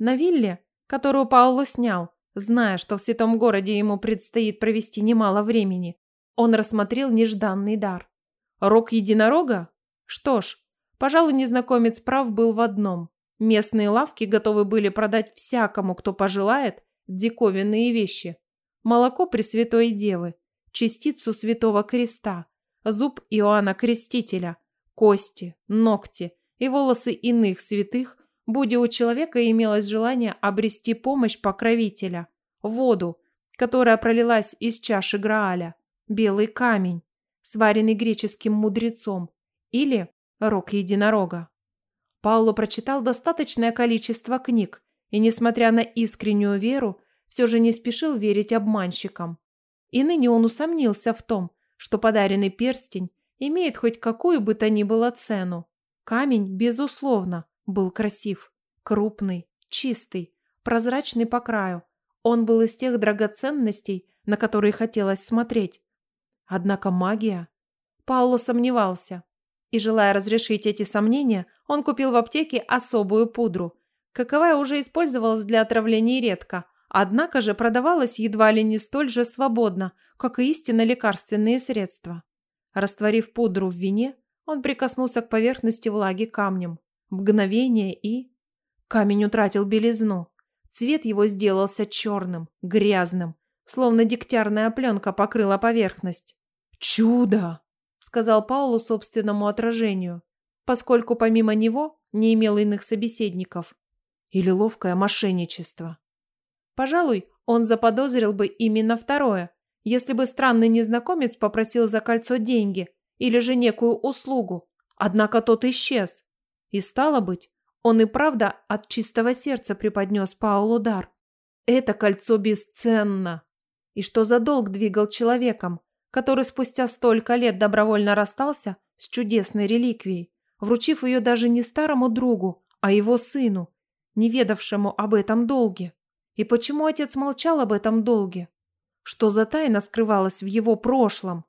на вилле, которую Паоло снял, зная, что в святом городе ему предстоит провести немало времени, он рассмотрел нежданный дар. Рог единорога? Что ж, пожалуй, незнакомец прав был в одном. Местные лавки готовы были продать всякому, кто пожелает, диковинные вещи. Молоко Пресвятой Девы, частицу Святого Креста, зуб Иоанна Крестителя, кости, ногти и волосы иных святых – Будь у человека имелось желание обрести помощь покровителя, воду, которая пролилась из чаши Грааля, белый камень, сваренный греческим мудрецом, или рог единорога. Пауло прочитал достаточное количество книг и, несмотря на искреннюю веру, все же не спешил верить обманщикам. И ныне он усомнился в том, что подаренный перстень имеет хоть какую бы то ни было цену. Камень, безусловно, был красив, крупный, чистый, прозрачный по краю. Он был из тех драгоценностей, на которые хотелось смотреть. Однако магия... Пауло сомневался. И, желая разрешить эти сомнения, он купил в аптеке особую пудру, каковая уже использовалась для отравлений редко, однако же продавалась едва ли не столь же свободно, как и истинно лекарственные средства. Растворив пудру в вине, он прикоснулся к поверхности влаги камнем. Мгновение и... Камень утратил белизну. Цвет его сделался черным, грязным, словно дегтярная пленка покрыла поверхность. «Чудо!» — сказал Паулу собственному отражению, поскольку помимо него не имел иных собеседников. Или ловкое мошенничество. Пожалуй, он заподозрил бы именно второе, если бы странный незнакомец попросил за кольцо деньги или же некую услугу, однако тот исчез. И стало быть, он и правда от чистого сердца преподнес Паулу дар. Это кольцо бесценно. И что за долг двигал человеком, который спустя столько лет добровольно расстался с чудесной реликвией, вручив ее даже не старому другу, а его сыну, не ведавшему об этом долге. И почему отец молчал об этом долге? Что за тайна скрывалась в его прошлом?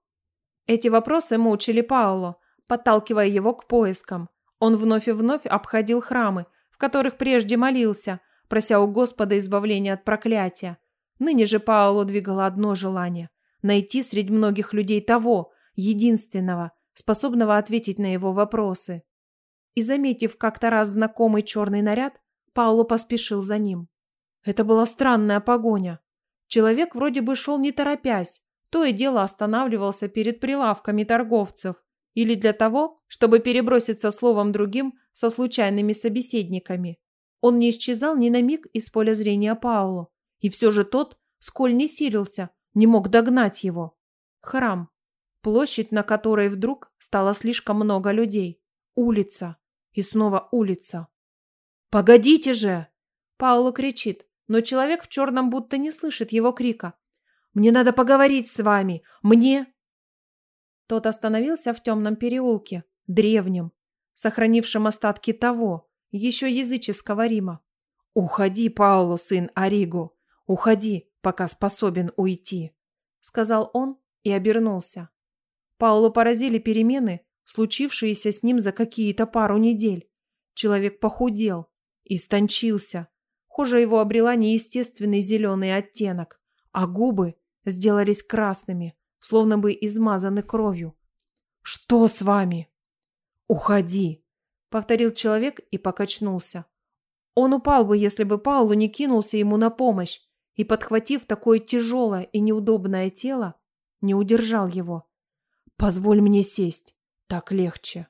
Эти вопросы мучили Пауло, подталкивая его к поискам. Он вновь и вновь обходил храмы, в которых прежде молился, прося у Господа избавления от проклятия. Ныне же Пауло двигало одно желание – найти среди многих людей того, единственного, способного ответить на его вопросы. И заметив как-то раз знакомый черный наряд, Пауло поспешил за ним. Это была странная погоня. Человек вроде бы шел не торопясь, то и дело останавливался перед прилавками торговцев или для того, чтобы переброситься словом другим со случайными собеседниками. Он не исчезал ни на миг из поля зрения Паулу. И все же тот, сколь не силился, не мог догнать его. Храм. Площадь, на которой вдруг стало слишком много людей. Улица. И снова улица. «Погодите же!» Пауло кричит, но человек в черном будто не слышит его крика. «Мне надо поговорить с вами! Мне...» Тот остановился в темном переулке, Древним, сохранившим остатки того, еще языческого Рима. «Уходи, Пауло, сын Ориго, уходи, пока способен уйти», — сказал он и обернулся. Пауло поразили перемены, случившиеся с ним за какие-то пару недель. Человек похудел, истончился, кожа его обрела неестественный зеленый оттенок, а губы сделались красными, словно бы измазаны кровью. «Что с вами?» «Уходи!» – повторил человек и покачнулся. Он упал бы, если бы Паулу не кинулся ему на помощь и, подхватив такое тяжелое и неудобное тело, не удержал его. «Позволь мне сесть, так легче».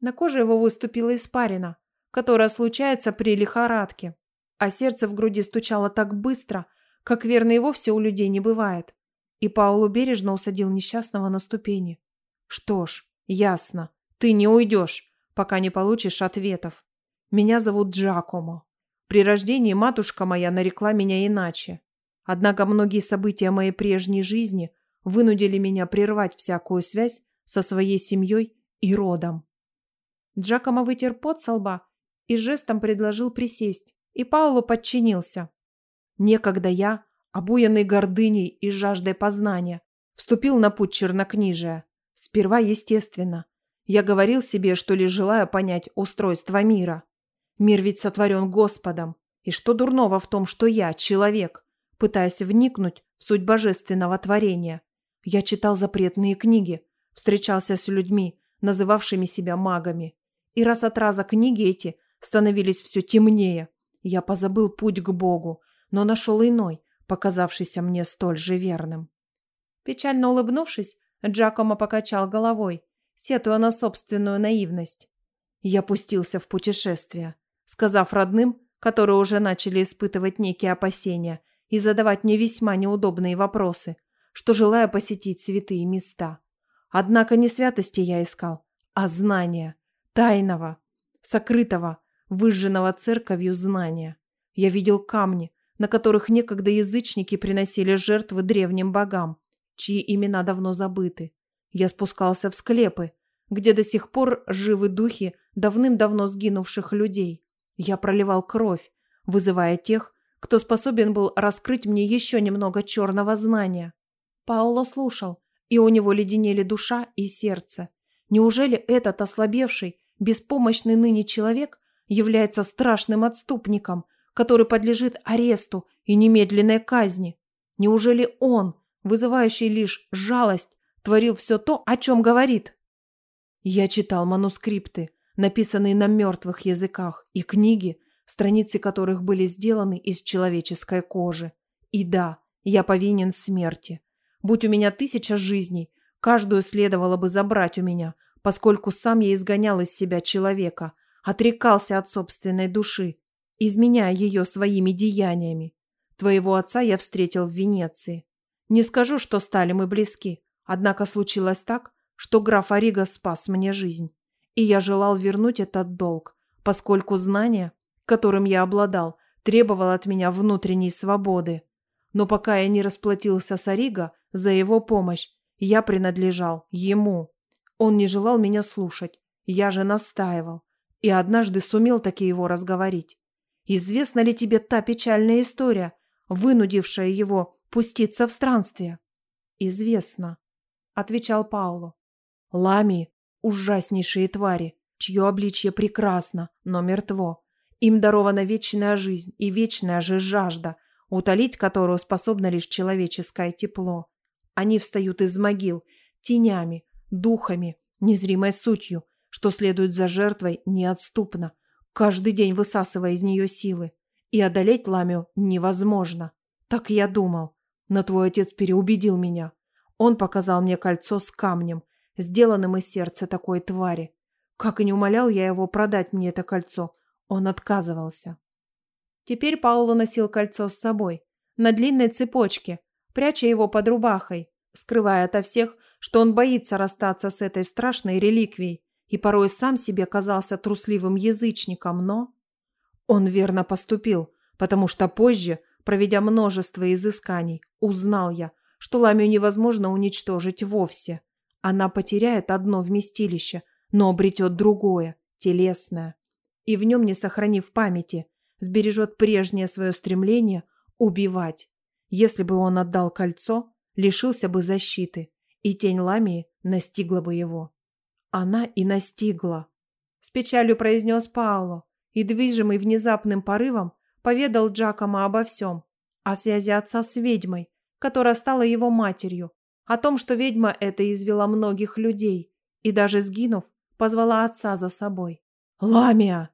На коже его выступила испарина, которая случается при лихорадке, а сердце в груди стучало так быстро, как верно и вовсе у людей не бывает. И Паулу бережно усадил несчастного на ступени. «Что ж, ясно. Ты не уйдешь, пока не получишь ответов. Меня зовут Джакомо. При рождении матушка моя нарекла меня иначе. Однако многие события моей прежней жизни вынудили меня прервать всякую связь со своей семьей и родом. Джакомо вытер пот со лба и жестом предложил присесть, и Пауло подчинился. Некогда я, обуянный гордыней и жаждой познания, вступил на путь чернокнижия. Сперва естественно, я говорил себе, что лишь желаю понять устройство мира. Мир ведь сотворен Господом. И что дурного в том, что я, человек, пытаясь вникнуть в суть божественного творения? Я читал запретные книги, встречался с людьми, называвшими себя магами. И раз от раза книги эти становились все темнее. Я позабыл путь к Богу, но нашел иной, показавшийся мне столь же верным. Печально улыбнувшись, Джакомо покачал головой – сетуя на собственную наивность. Я пустился в путешествие, сказав родным, которые уже начали испытывать некие опасения и задавать мне весьма неудобные вопросы, что желаю посетить святые места. Однако не святости я искал, а знания, тайного, сокрытого, выжженного церковью знания. Я видел камни, на которых некогда язычники приносили жертвы древним богам, чьи имена давно забыты. Я спускался в склепы, где до сих пор живы духи давным-давно сгинувших людей. Я проливал кровь, вызывая тех, кто способен был раскрыть мне еще немного черного знания. Паоло слушал, и у него леденели душа и сердце. Неужели этот ослабевший, беспомощный ныне человек является страшным отступником, который подлежит аресту и немедленной казни? Неужели он, вызывающий лишь жалость творил все то, о чем говорит. Я читал манускрипты, написанные на мертвых языках, и книги, страницы которых были сделаны из человеческой кожи. И да, я повинен смерти. Будь у меня тысяча жизней, каждую следовало бы забрать у меня, поскольку сам я изгонял из себя человека, отрекался от собственной души, изменяя ее своими деяниями. Твоего отца я встретил в Венеции. Не скажу, что стали мы близки, Однако случилось так, что граф Ориго спас мне жизнь, и я желал вернуть этот долг, поскольку знание, которым я обладал, требовало от меня внутренней свободы. Но пока я не расплатился с Ориго за его помощь, я принадлежал ему. Он не желал меня слушать, я же настаивал, и однажды сумел таки его разговорить. Известна ли тебе та печальная история, вынудившая его пуститься в странствие? Известно отвечал Пауло. Лами – ужаснейшие твари, чье обличье прекрасно, но мертво. Им дарована вечная жизнь и вечная же жажда, утолить которую способно лишь человеческое тепло. Они встают из могил, тенями, духами, незримой сутью, что следует за жертвой неотступно, каждый день высасывая из нее силы. И одолеть Ламию невозможно. Так я думал. Но твой отец переубедил меня. Он показал мне кольцо с камнем, сделанным из сердца такой твари. Как и не умолял я его продать мне это кольцо, он отказывался. Теперь Пауло носил кольцо с собой, на длинной цепочке, пряча его под рубахой, скрывая ото всех, что он боится расстаться с этой страшной реликвией и порой сам себе казался трусливым язычником, но... Он верно поступил, потому что позже, проведя множество изысканий, узнал я, что ламию невозможно уничтожить вовсе. Она потеряет одно вместилище, но обретет другое, телесное. И в нем, не сохранив памяти, сбережет прежнее свое стремление убивать. Если бы он отдал кольцо, лишился бы защиты, и тень ламии настигла бы его. Она и настигла. С печалью произнес Паоло и, движимый внезапным порывом, поведал Джакома обо всем, о связи отца с ведьмой, которая стала его матерью, о том, что ведьма эта извела многих людей и даже сгинув, позвала отца за собой. «Ламия!»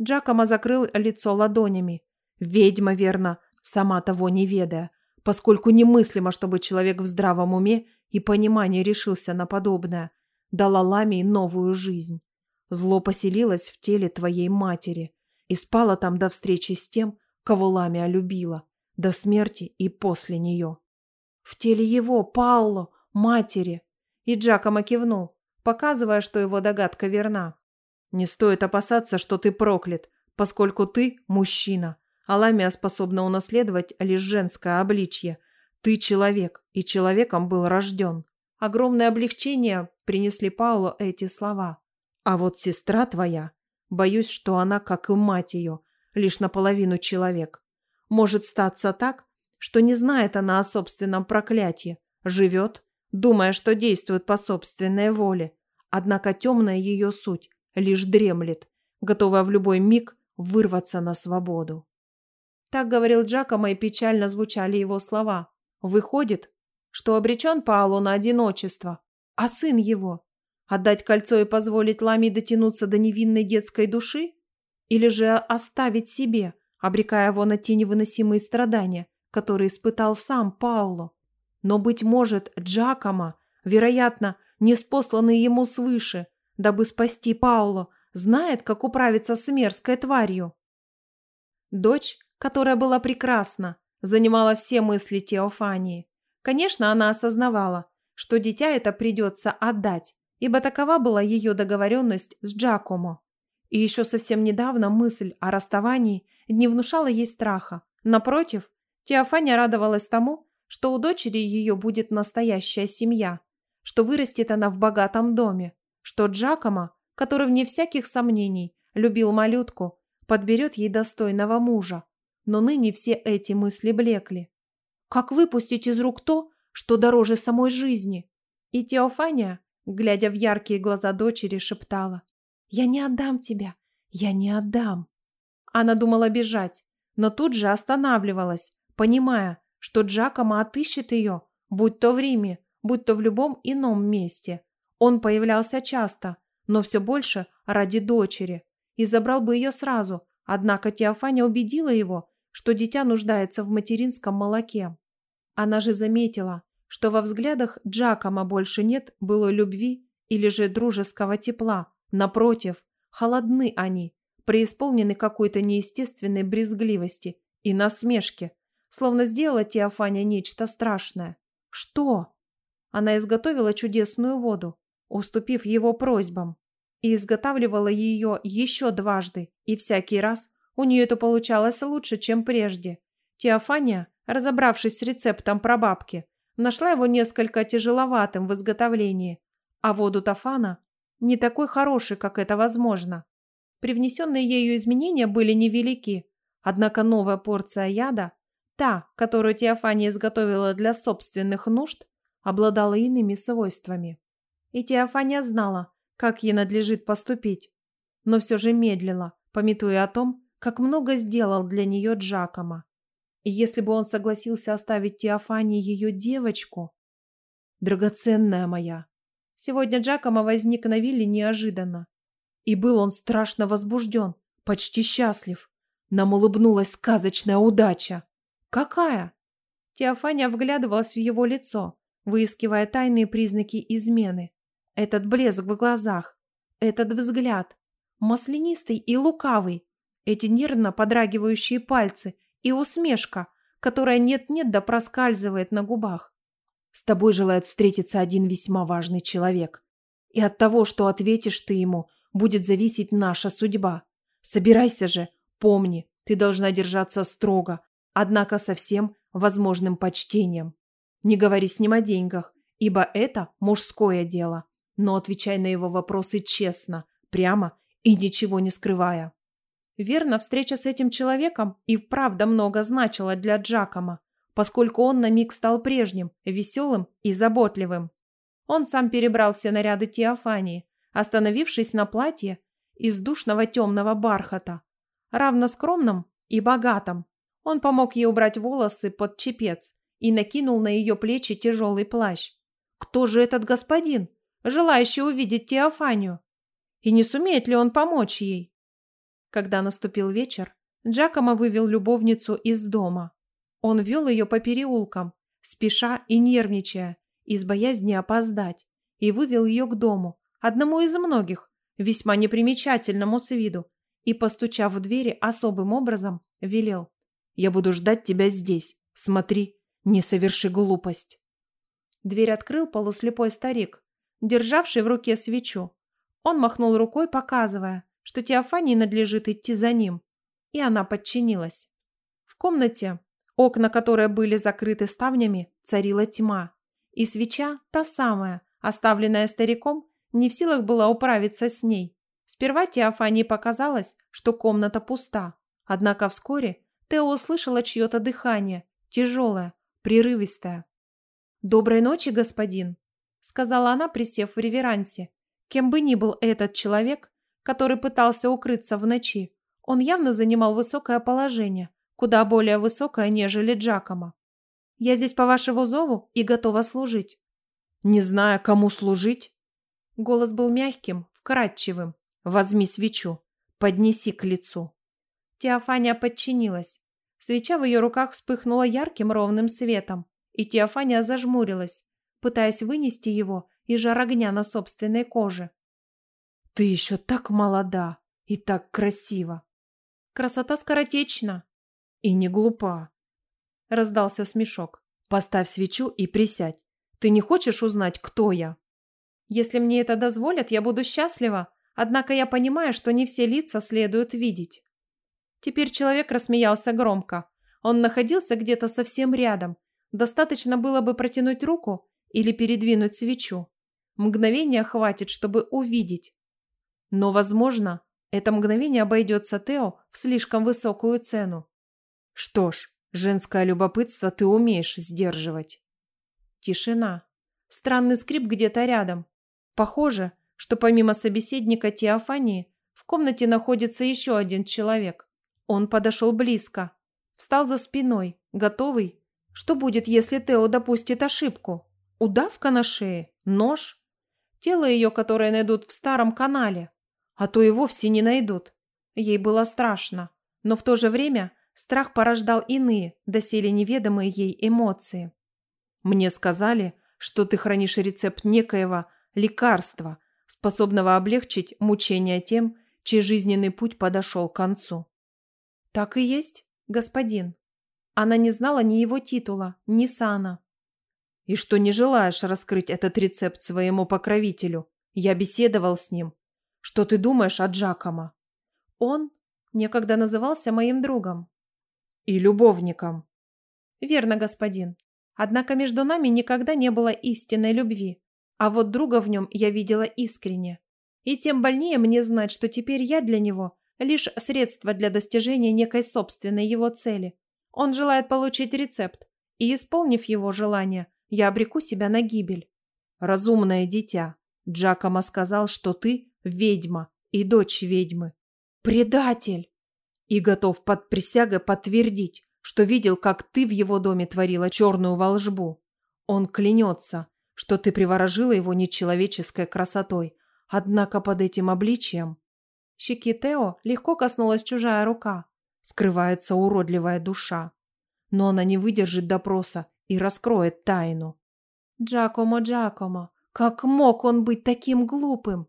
Джакома закрыл лицо ладонями. «Ведьма, верно, сама того не ведая, поскольку немыслимо, чтобы человек в здравом уме и понимании решился на подобное, дала Ламии новую жизнь. Зло поселилось в теле твоей матери и спало там до встречи с тем, кого Ламия любила, до смерти и после нее в теле его, Пауло, матери. И Джакомо кивнул, показывая, что его догадка верна. «Не стоит опасаться, что ты проклят, поскольку ты – мужчина. Аламия способна унаследовать лишь женское обличье. Ты – человек, и человеком был рожден». Огромное облегчение принесли Паулу эти слова. «А вот сестра твоя, боюсь, что она, как и мать ее, лишь наполовину человек. Может статься так, что не знает она о собственном проклятии, живет, думая, что действует по собственной воле. Однако темная ее суть лишь дремлет, готовая в любой миг вырваться на свободу. Так говорил Джакомо, и печально звучали его слова. Выходит, что обречен Паоло на одиночество, а сын его отдать кольцо и позволить Лами дотянуться до невинной детской души? Или же оставить себе, обрекая его на те невыносимые страдания, который испытал сам Пауло. Но, быть может, Джакома, вероятно, неспосланный ему свыше, дабы спасти Пауло, знает, как управиться с мерзкой тварью. Дочь, которая была прекрасна, занимала все мысли Теофании. Конечно, она осознавала, что дитя это придется отдать, ибо такова была ее договоренность с Джакомо. И еще совсем недавно мысль о расставании не внушала ей страха. Напротив, Теофания радовалась тому, что у дочери ее будет настоящая семья, что вырастет она в богатом доме, что Джакома, который вне всяких сомнений любил малютку, подберет ей достойного мужа. Но ныне все эти мысли блекли. Как выпустить из рук то, что дороже самой жизни? И Теофания, глядя в яркие глаза дочери, шептала. «Я не отдам тебя! Я не отдам!» Она думала бежать, но тут же останавливалась, понимая, что Джакома отыщет ее, будь то в Риме, будь то в любом ином месте. Он появлялся часто, но все больше ради дочери, и забрал бы ее сразу, однако Теофаня убедила его, что дитя нуждается в материнском молоке. Она же заметила, что во взглядах Джакома больше нет было любви или же дружеского тепла. Напротив, холодны они, преисполнены какой-то неестественной брезгливости и насмешки, словно сделала Теофане нечто страшное. Что? Она изготовила чудесную воду, уступив его просьбам, и изготавливала ее еще дважды, и всякий раз у нее это получалось лучше, чем прежде. Теофания, разобравшись с рецептом прабабки, нашла его несколько тяжеловатым в изготовлении, а воду Тафана не такой хороший, как это возможно. Привнесенные ею изменения были невелики, однако новая порция яда Та, которую Теофания изготовила для собственных нужд, обладала иными свойствами. И Теофания знала, как ей надлежит поступить, но все же медлила, пометуя о том, как много сделал для нее Джакома. И если бы он согласился оставить Теофании ее девочку... Драгоценная моя! Сегодня Джакома возник на вилле неожиданно. И был он страшно возбужден, почти счастлив. Нам улыбнулась сказочная удача. «Какая?» Теофания вглядывалась в его лицо, выискивая тайные признаки измены. Этот блеск в глазах, этот взгляд, маслянистый и лукавый, эти нервно подрагивающие пальцы и усмешка, которая нет-нет да проскальзывает на губах. С тобой желает встретиться один весьма важный человек. И от того, что ответишь ты ему, будет зависеть наша судьба. Собирайся же, помни, ты должна держаться строго, однако со всем возможным почтением. Не говори с ним о деньгах, ибо это мужское дело, но отвечай на его вопросы честно, прямо и ничего не скрывая. Верно, встреча с этим человеком и вправда много значила для Джакома, поскольку он на миг стал прежним, веселым и заботливым. Он сам перебрал все наряды Теофании, остановившись на платье из душного темного бархата, равно скромном и богатом, он помог ей убрать волосы под чепец и накинул на ее плечи тяжелый плащ. Кто же этот господин, желающий увидеть Теофанию? И не сумеет ли он помочь ей? Когда наступил вечер, Джакомо вывел любовницу из дома. Он вел ее по переулкам, спеша и нервничая, из боязни опоздать, и вывел ее к дому, одному из многих, весьма непримечательному с виду, и, постучав в двери особым образом, велел. Я буду ждать тебя здесь. Смотри, не соверши глупость. Дверь открыл полуслепой старик, державший в руке свечу. Он махнул рукой, показывая, что Теофании надлежит идти за ним, и она подчинилась. В комнате, окна которой были закрыты ставнями, царила тьма, и свеча, та самая, оставленная стариком, не в силах была управиться с ней. Сперва Теофании показалось, что комната пуста, однако вскоре Тео услышала чье-то дыхание, тяжелое, прерывистое. «Доброй ночи, господин», — сказала она, присев в реверансе. Кем бы ни был этот человек, который пытался укрыться в ночи, он явно занимал высокое положение, куда более высокое, нежели Джакома. «Я здесь по вашему зову и готова служить». «Не зная, кому служить?» Голос был мягким, вкрадчивым. «Возьми свечу, поднеси к лицу». Теофания подчинилась. Свеча в ее руках вспыхнула ярким ровным светом, и Теофания зажмурилась, пытаясь вынести его и жар огня на собственной коже. «Ты еще так молода и так красива!» «Красота скоротечна!» «И не глупа!» — раздался смешок. «Поставь свечу и присядь. Ты не хочешь узнать, кто я?» «Если мне это дозволят, я буду счастлива, однако я понимаю, что не все лица следует видеть». Теперь человек рассмеялся громко. Он находился где-то совсем рядом. Достаточно было бы протянуть руку или передвинуть свечу. Мгновения хватит, чтобы увидеть. Но, возможно, это мгновение обойдется Тео в слишком высокую цену. Что ж, женское любопытство ты умеешь сдерживать. Тишина. Странный скрип где-то рядом. Похоже, что помимо собеседника Теофании в комнате находится еще один человек. Он подошел близко, встал за спиной, готовый. Что будет, если Тео допустит ошибку? Удавка на шее? Нож? Тело ее, которое найдут в старом канале? А то и вовсе не найдут. Ей было страшно, но в то же время страх порождал иные, доселе неведомые ей эмоции. «Мне сказали, что ты хранишь рецепт некоего лекарства, способного облегчить мучения тем, чей жизненный путь подошел к концу. «Так и есть, господин». Она не знала ни его титула, ни сана. «И что не желаешь раскрыть этот рецепт своему покровителю? Я беседовал с ним. Что ты думаешь о Джакома?» «Он некогда назывался моим другом». «И любовником». «Верно, господин. Однако между нами никогда не было истинной любви, а вот друга в нем я видела искренне. И тем больнее мне знать, что теперь я для него лишь средство для достижения некой собственной его цели. Он желает получить рецепт, и, исполнив его желание, я обреку себя на гибель. «Разумное дитя», – Джакома сказал, что ты – ведьма и дочь ведьмы. «Предатель!» И готов под присягой подтвердить, что видел, как ты в его доме творила черную волжбу. Он клянется, что ты приворожила его нечеловеческой красотой, однако под этим обличием Щеки Тео легко коснулась чужая рука. Скрывается уродливая душа. Но она не выдержит допроса и раскроет тайну. Джакомо, Джакомо, как мог он быть таким глупым?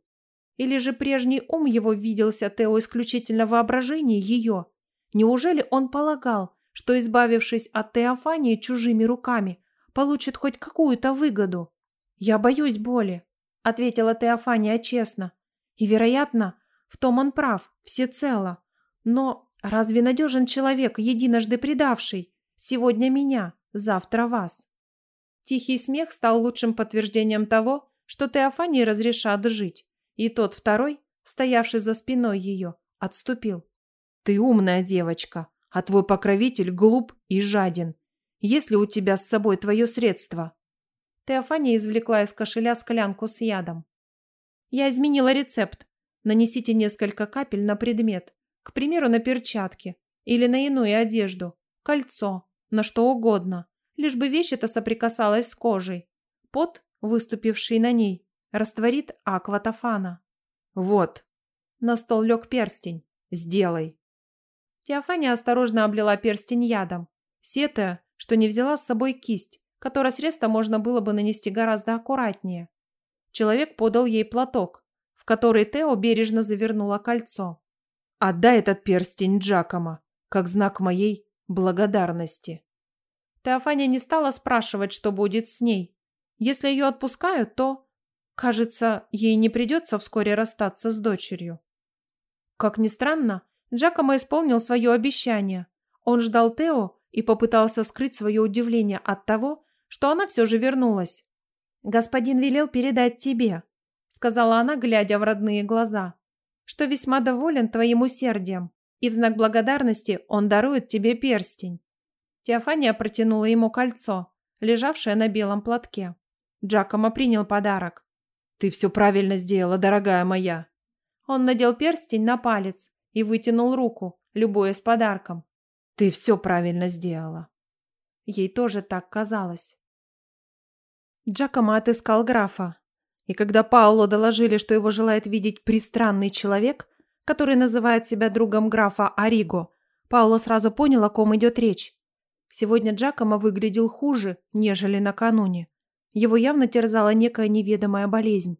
Или же прежний ум его виделся Тео исключительно в воображении ее? Неужели он полагал, что, избавившись от Теофании чужими руками, получит хоть какую-то выгоду? Я боюсь боли, ответила Теофания честно. И, вероятно, в том он прав, всецело. Но разве надежен человек, единожды предавший? Сегодня меня, завтра вас. Тихий смех стал лучшим подтверждением того, что Теофании разрешат жить. И тот второй, стоявший за спиной ее, отступил. «Ты умная девочка, а твой покровитель глуп и жаден. Если у тебя с собой твое средство?» Теофания извлекла из кошеля склянку с ядом. «Я изменила рецепт. Нанесите несколько капель на предмет, к примеру, на перчатки или на иную одежду, кольцо, на что угодно, лишь бы вещь эта соприкасалась с кожей. Пот, выступивший на ней, растворит акватофана. Вот. На стол лег перстень. Сделай. Теофания осторожно облила перстень ядом, сетая, что не взяла с собой кисть, которой средство можно было бы нанести гораздо аккуратнее. Человек подал ей платок, который Тео бережно завернула кольцо. «Отдай этот перстень Джакома, как знак моей благодарности». Теофания не стала спрашивать, что будет с ней. Если ее отпускают, то... Кажется, ей не придется вскоре расстаться с дочерью. Как ни странно, Джакомо исполнил свое обещание. Он ждал Тео и попытался скрыть свое удивление от того, что она все же вернулась. «Господин велел передать тебе», сказала она, глядя в родные глаза, что весьма доволен твоим усердием, и в знак благодарности он дарует тебе перстень. Теофания протянула ему кольцо, лежавшее на белом платке. Джакомо принял подарок. «Ты все правильно сделала, дорогая моя!» Он надел перстень на палец и вытянул руку, любое с подарком. «Ты все правильно сделала!» Ей тоже так казалось. Джакомо отыскал графа, и когда Пауло доложили, что его желает видеть пристранный человек, который называет себя другом графа Ариго, Пауло сразу понял, о ком идет речь. Сегодня Джакомо выглядел хуже, нежели накануне. Его явно терзала некая неведомая болезнь.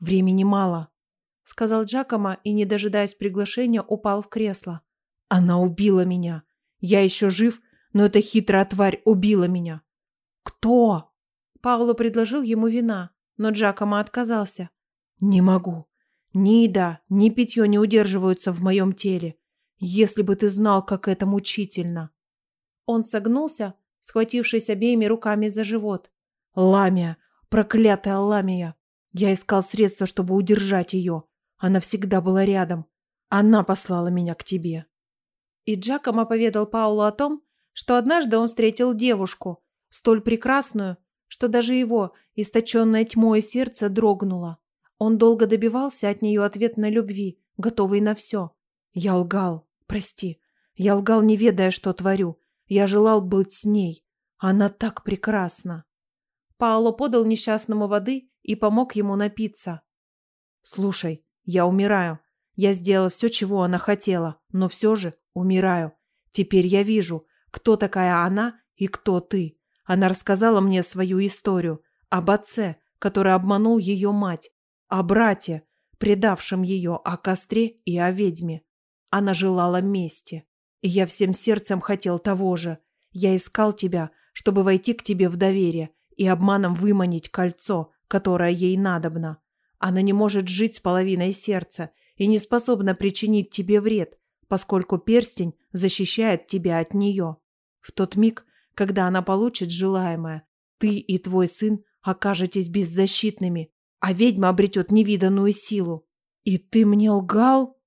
«Времени мало», — сказал Джакомо и, не дожидаясь приглашения, упал в кресло. «Она убила меня. Я еще жив, но эта хитрая тварь убила меня». «Кто?» Пауло предложил ему вина, но Джакома отказался. «Не могу. Ни еда, ни питье не удерживаются в моем теле. Если бы ты знал, как это мучительно!» Он согнулся, схватившись обеими руками за живот. «Ламия! Проклятая Ламия! Я искал средства, чтобы удержать ее. Она всегда была рядом. Она послала меня к тебе». И Джакома поведал Паулу о том, что однажды он встретил девушку, столь прекрасную, что даже его источенное тьмой сердце дрогнуло. Он долго добивался от нее ответной любви, готовый на все. Я лгал, прости. Я лгал, не ведая, что творю. Я желал быть с ней. Она так прекрасна. Паоло подал несчастному воды и помог ему напиться. «Слушай, я умираю. Я сделал все, чего она хотела, но все же умираю. Теперь я вижу, кто такая она и кто ты. Она рассказала мне свою историю об отце, который обманул ее мать, о брате, предавшем ее, о костре и о ведьме. Она желала мести. И я всем сердцем хотел того же. Я искал тебя, чтобы войти к тебе в доверие и обманом выманить кольцо, которое ей надобно. Она не может жить с половиной сердца и не способна причинить тебе вред, поскольку перстень защищает тебя от нее. В тот миг когда она получит желаемое. Ты и твой сын окажетесь беззащитными, а ведьма обретет невиданную силу. И ты мне лгал?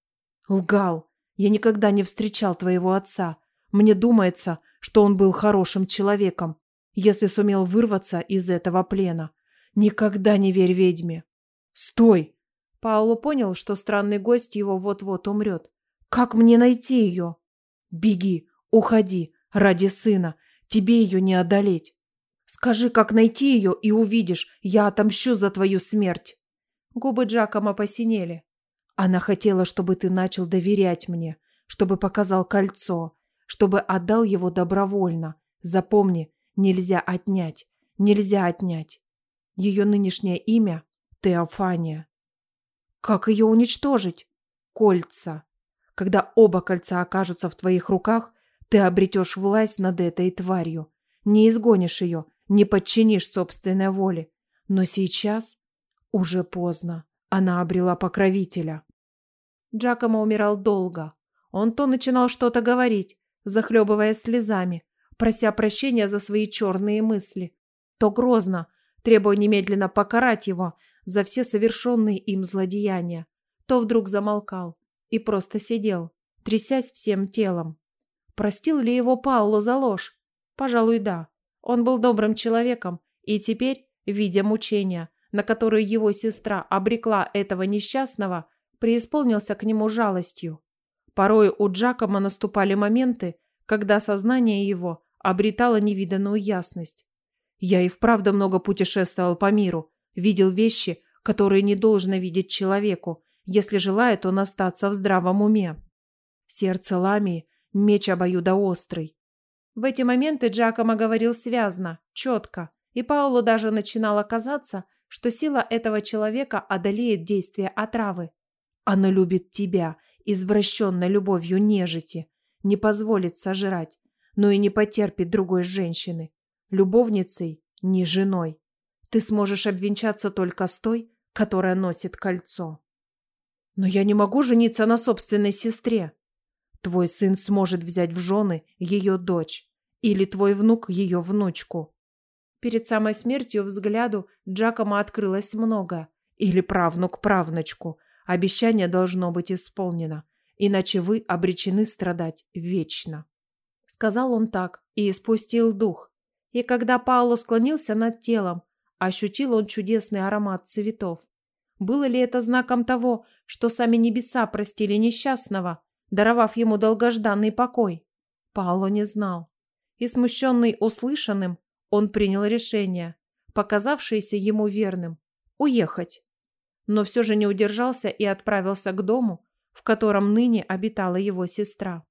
Лгал. Я никогда не встречал твоего отца. Мне думается, что он был хорошим человеком, если сумел вырваться из этого плена. Никогда не верь ведьме. Стой! Пауло понял, что странный гость его вот-вот умрет. Как мне найти ее? Беги, уходи, ради сына, Тебе ее не одолеть. Скажи, как найти ее, и увидишь, я отомщу за твою смерть. Губы Джакома посинели. Она хотела, чтобы ты начал доверять мне, чтобы показал кольцо, чтобы отдал его добровольно. Запомни, нельзя отнять, нельзя отнять. Ее нынешнее имя – Теофания. Как ее уничтожить? Кольца. Когда оба кольца окажутся в твоих руках, ты обретешь власть над этой тварью, не изгонишь ее, не подчинишь собственной воле. Но сейчас уже поздно. Она обрела покровителя. Джакомо умирал долго. Он то начинал что-то говорить, захлебываясь слезами, прося прощения за свои черные мысли, то грозно, требуя немедленно покарать его за все совершенные им злодеяния, то вдруг замолкал и просто сидел, трясясь всем телом. Простил ли его Пауло за ложь? Пожалуй, да. Он был добрым человеком, и теперь, видя мучения, на которые его сестра обрекла этого несчастного, преисполнился к нему жалостью. Порой у Джакома наступали моменты, когда сознание его обретало невиданную ясность. Я и вправду много путешествовал по миру, видел вещи, которые не должно видеть человеку, если желает он остаться в здравом уме. Сердце Ламии Меч обоюдо острый. В эти моменты Джакома говорил связно, четко, и Паулу даже начинало казаться, что сила этого человека одолеет действие отравы. Она любит тебя, извращенной любовью нежити, не позволит сожрать, но и не потерпит другой женщины, любовницей, не женой. Ты сможешь обвенчаться только с той, которая носит кольцо. Но я не могу жениться на собственной сестре, Твой сын сможет взять в жены ее дочь или твой внук ее внучку. Перед самой смертью взгляду Джакома открылось много. Или правнук правночку. Обещание должно быть исполнено, иначе вы обречены страдать вечно. Сказал он так и испустил дух. И когда Пауло склонился над телом, ощутил он чудесный аромат цветов. Было ли это знаком того, что сами небеса простили несчастного, даровав ему долгожданный покой. Паоло не знал. И смущенный услышанным, он принял решение, показавшееся ему верным – уехать. Но все же не удержался и отправился к дому, в котором ныне обитала его сестра.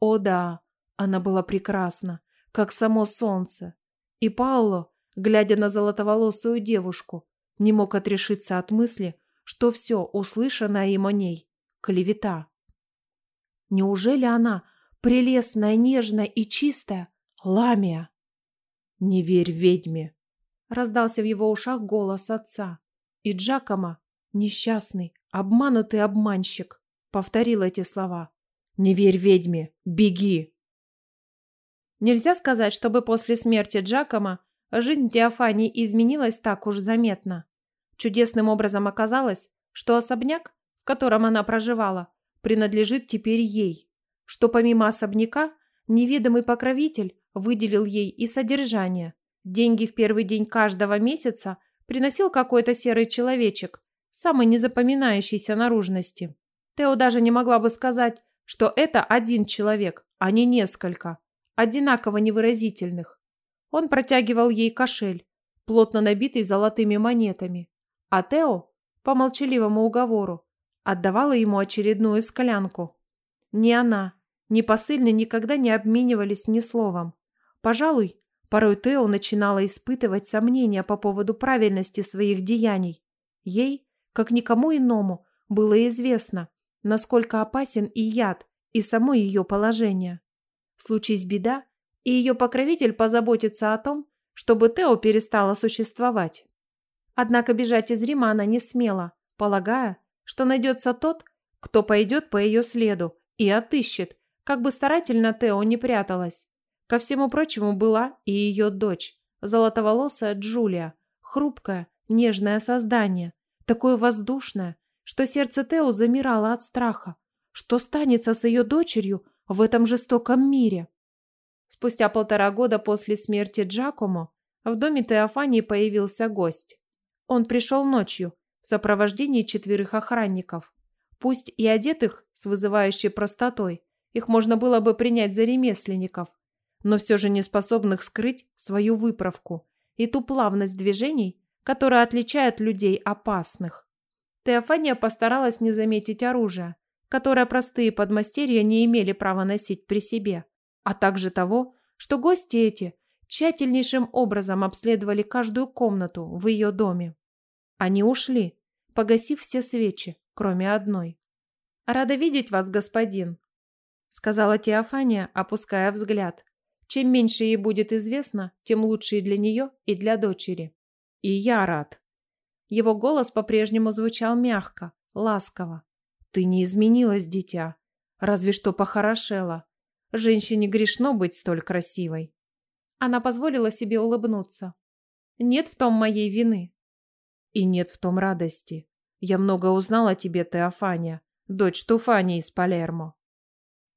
О да, она была прекрасна, как само солнце. И Паоло, глядя на золотоволосую девушку, не мог отрешиться от мысли, что все услышанное им о ней – клевета. Неужели она, прелестная, нежная и чистая, ламия? «Не верь ведьме!» – раздался в его ушах голос отца. И Джакома, несчастный, обманутый обманщик, повторил эти слова. «Не верь ведьме! Беги!» Нельзя сказать, чтобы после смерти Джакома жизнь Теофании изменилась так уж заметно. Чудесным образом оказалось, что особняк, в котором она проживала, принадлежит теперь ей, что помимо особняка неведомый покровитель выделил ей и содержание. Деньги в первый день каждого месяца приносил какой-то серый человечек, самый незапоминающийся наружности. Тео даже не могла бы сказать, что это один человек, а не несколько, одинаково невыразительных. Он протягивал ей кошель, плотно набитый золотыми монетами, а Тео, по молчаливому уговору, отдавала ему очередную скалянку. Ни она, ни посыльный никогда не обменивались ни словом. Пожалуй, порой Тео начинала испытывать сомнения по поводу правильности своих деяний. Ей, как никому иному, было известно, насколько опасен и яд, и само ее положение. Случись беда, и ее покровитель позаботится о том, чтобы Тео перестала существовать. Однако бежать из Рима она не смела, полагая, что найдется тот, кто пойдет по ее следу и отыщет, как бы старательно Тео не пряталась. Ко всему прочему была и ее дочь, золотоволосая Джулия, хрупкое, нежное создание, такое воздушное, что сердце Тео замирало от страха. Что станется с ее дочерью в этом жестоком мире? Спустя полтора года после смерти Джакомо в доме Теофании появился гость. Он пришел ночью в сопровождении четверых охранников, пусть и одетых с вызывающей простотой, их можно было бы принять за ремесленников, но все же не способных скрыть свою выправку и ту плавность движений, которая отличает людей опасных. Теофания постаралась не заметить оружие, которое простые подмастерья не имели права носить при себе, а также того, что гости эти тщательнейшим образом обследовали каждую комнату в ее доме. Они ушли, погасив все свечи, кроме одной. «Рада видеть вас, господин», — сказала Теофания, опуская взгляд. «Чем меньше ей будет известно, тем лучше и для нее, и для дочери». «И я рад». Его голос по-прежнему звучал мягко, ласково. «Ты не изменилась, дитя. Разве что похорошела. Женщине грешно быть столь красивой». Она позволила себе улыбнуться. «Нет в том моей вины. И нет в том радости. Я много узнал о тебе, Теофания, дочь Туфани из Палермо.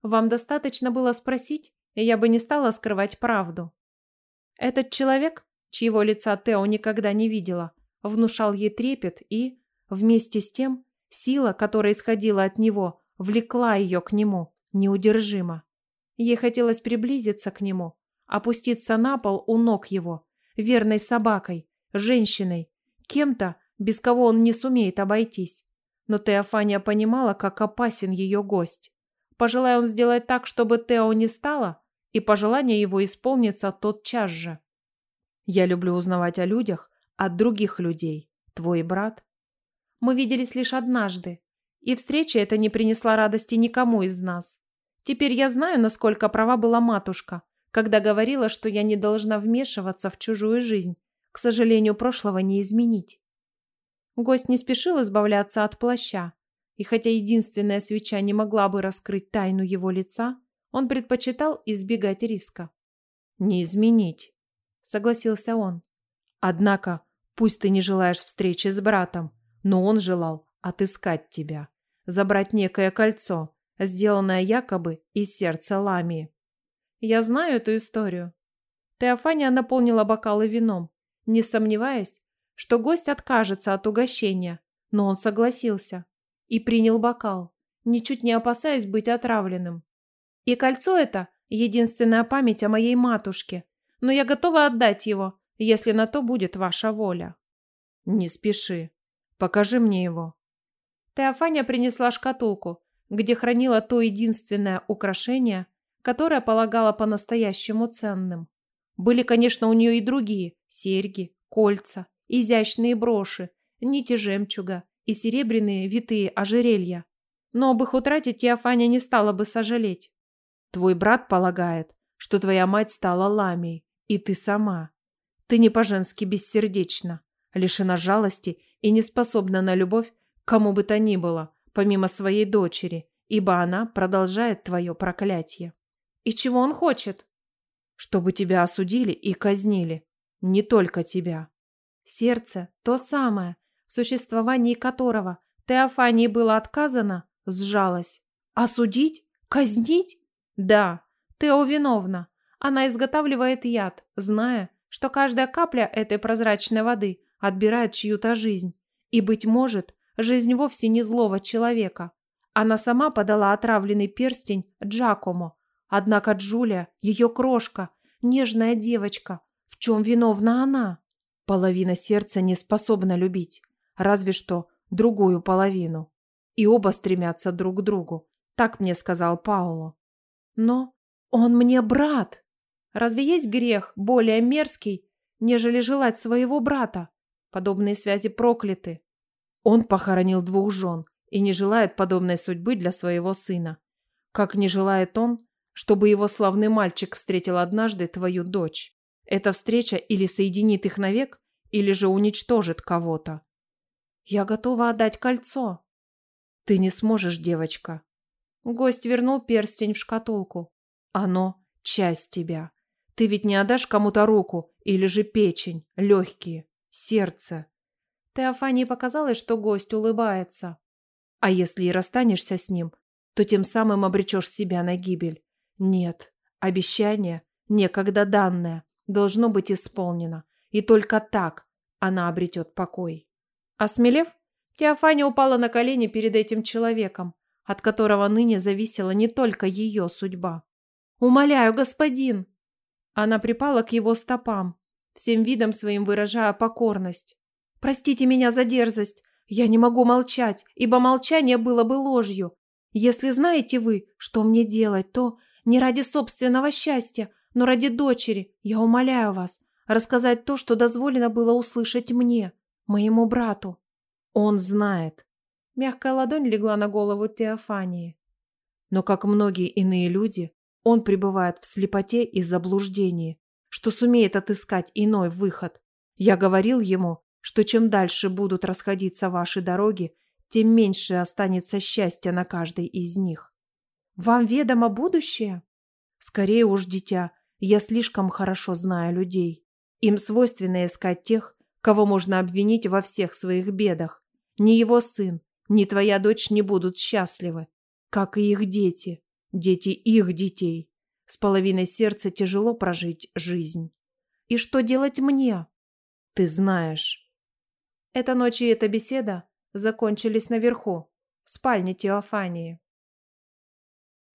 Вам достаточно было спросить, и я бы не стала скрывать правду. Этот человек, чьего лица Тео никогда не видела, внушал ей трепет и, вместе с тем, сила, которая исходила от него, влекла ее к нему неудержимо. Ей хотелось приблизиться к нему, опуститься на пол у ног его, верной собакой, женщиной, кем-то, без кого он не сумеет обойтись. Но Теофания понимала, как опасен ее гость. Пожелая он сделать так, чтобы Тео не стало, и пожелание его исполнится тотчас же. Я люблю узнавать о людях, от других людей. Твой брат? Мы виделись лишь однажды, и встреча эта не принесла радости никому из нас. Теперь я знаю, насколько права была матушка, когда говорила, что я не должна вмешиваться в чужую жизнь к сожалению, прошлого не изменить. Гость не спешил избавляться от плаща, и хотя единственная свеча не могла бы раскрыть тайну его лица, он предпочитал избегать риска. «Не изменить», — согласился он. «Однако, пусть ты не желаешь встречи с братом, но он желал отыскать тебя, забрать некое кольцо, сделанное якобы из сердца Ламии. Я знаю эту историю. Теофания наполнила бокалы вином, не сомневаясь, что гость откажется от угощения, но он согласился и принял бокал, ничуть не опасаясь быть отравленным. И кольцо это – единственная память о моей матушке, но я готова отдать его, если на то будет ваша воля. Не спеши. Покажи мне его. Теофаня принесла шкатулку, где хранила то единственное украшение, которое полагала по-настоящему ценным. Были, конечно, у нее и другие, серьги, кольца, изящные броши, нити жемчуга и серебряные витые ожерелья. Но об их утрате Теофаня не стала бы сожалеть. Твой брат полагает, что твоя мать стала ламией, и ты сама. Ты не по-женски бессердечна, лишена жалости и не способна на любовь кому бы то ни было, помимо своей дочери, ибо она продолжает твое проклятие. И чего он хочет? Чтобы тебя осудили и казнили не только тебя. Сердце то самое, в существовании которого Теофании было отказано, сжалось. Осудить? Казнить? Да, Тео виновна. Она изготавливает яд, зная, что каждая капля этой прозрачной воды отбирает чью-то жизнь. И, быть может, жизнь вовсе не злого человека. Она сама подала отравленный перстень Джакому. Однако Джулия, ее крошка, нежная девочка, чем виновна она? Половина сердца не способна любить, разве что другую половину. И оба стремятся друг к другу, так мне сказал Пауло. Но он мне брат. Разве есть грех более мерзкий, нежели желать своего брата? Подобные связи прокляты. Он похоронил двух жен и не желает подобной судьбы для своего сына. Как не желает он, чтобы его славный мальчик встретил однажды твою дочь. Эта встреча или соединит их навек, или же уничтожит кого-то. Я готова отдать кольцо. Ты не сможешь, девочка. Гость вернул перстень в шкатулку. Оно – часть тебя. Ты ведь не отдашь кому-то руку, или же печень, легкие, сердце. Теофании показалось, что гость улыбается. А если и расстанешься с ним, то тем самым обречешь себя на гибель. Нет, обещание некогда данное – должно быть исполнено, и только так она обретет покой. Осмелев, Теофаня упала на колени перед этим человеком, от которого ныне зависела не только ее судьба. «Умоляю, господин!» Она припала к его стопам, всем видом своим выражая покорность. «Простите меня за дерзость. Я не могу молчать, ибо молчание было бы ложью. Если знаете вы, что мне делать, то не ради собственного счастья, но ради дочери я умоляю вас рассказать то, что дозволено было услышать мне, моему брату. Он знает. Мягкая ладонь легла на голову Теофании. Но, как многие иные люди, он пребывает в слепоте и заблуждении, что сумеет отыскать иной выход. Я говорил ему, что чем дальше будут расходиться ваши дороги, тем меньше останется счастья на каждой из них. Вам ведомо будущее? Скорее уж, дитя, я слишком хорошо знаю людей. Им свойственно искать тех, кого можно обвинить во всех своих бедах. Ни его сын, ни твоя дочь не будут счастливы, как и их дети, дети их детей. С половиной сердца тяжело прожить жизнь. И что делать мне? Ты знаешь. Эта ночь и эта беседа закончились наверху, в спальне Теофании.